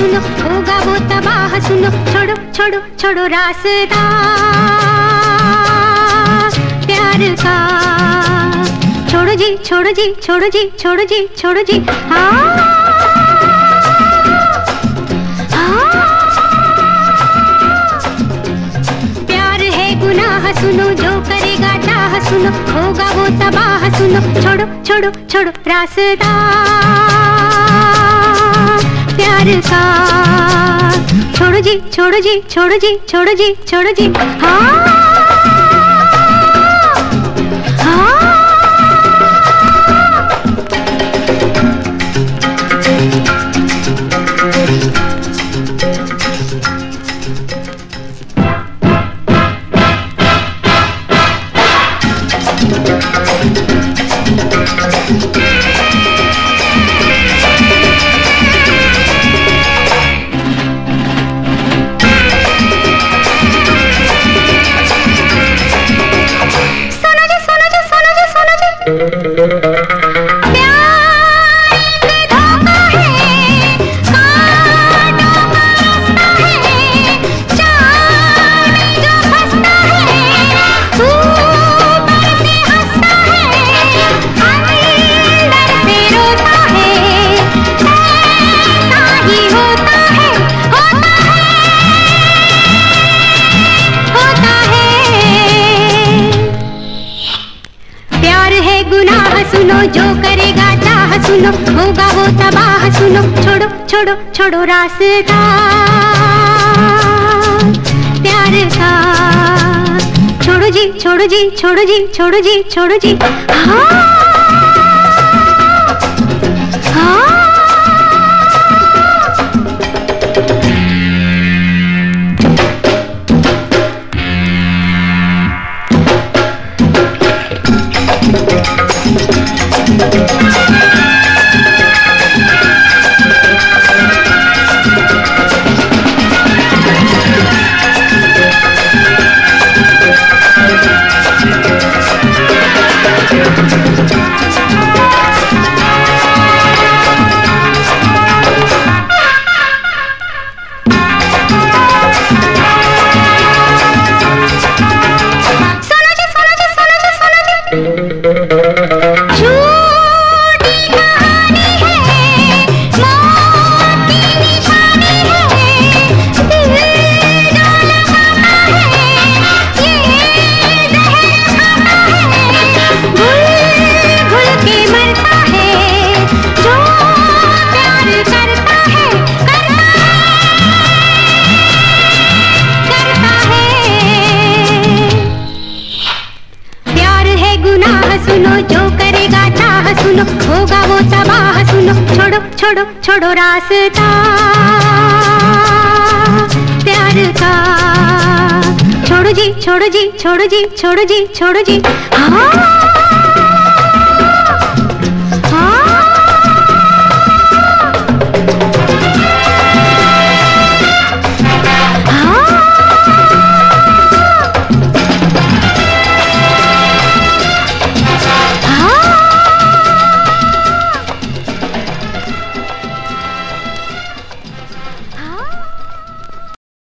सुनो, होगा वो तबाह, सुनो, छोड़ो छोड़ो छोड़ो रास्ता। प्यार का। छोड़ो जी छोड़ो जी छोड़ो जी छोड़ो जी छोड़ो जी। हाँ। है। सुनो, जो करेगा चाह, सुनो, होगा वो तबाह, सुनो, छोड़ो छोड़ो छोड़ो रास्ता। प्यार का छोड़ो जी छोड़ो जी छोड़ो जी छोड़ो जी छोड़ो जी हाँ हाँ। Gracias. सुनो जो करेगा चाह सुनो, होगा वो तबाह सुनो। छोड़ो छोड़ो छोड़ो रास्ता। प्यार का। छोड़ो जी छोड़ो जी छोड़ो जी छोड़ो जी छोड़ो जी। हाँ। सुनो, होगा वो तबाह, सुनो, छोड़ो छोड़ो छोड़ो रास्ता। प्यार का। छोड़ो जी छोड़ो जी छोड़ो जी छोड़ो जी छोड़ो जी हाँ।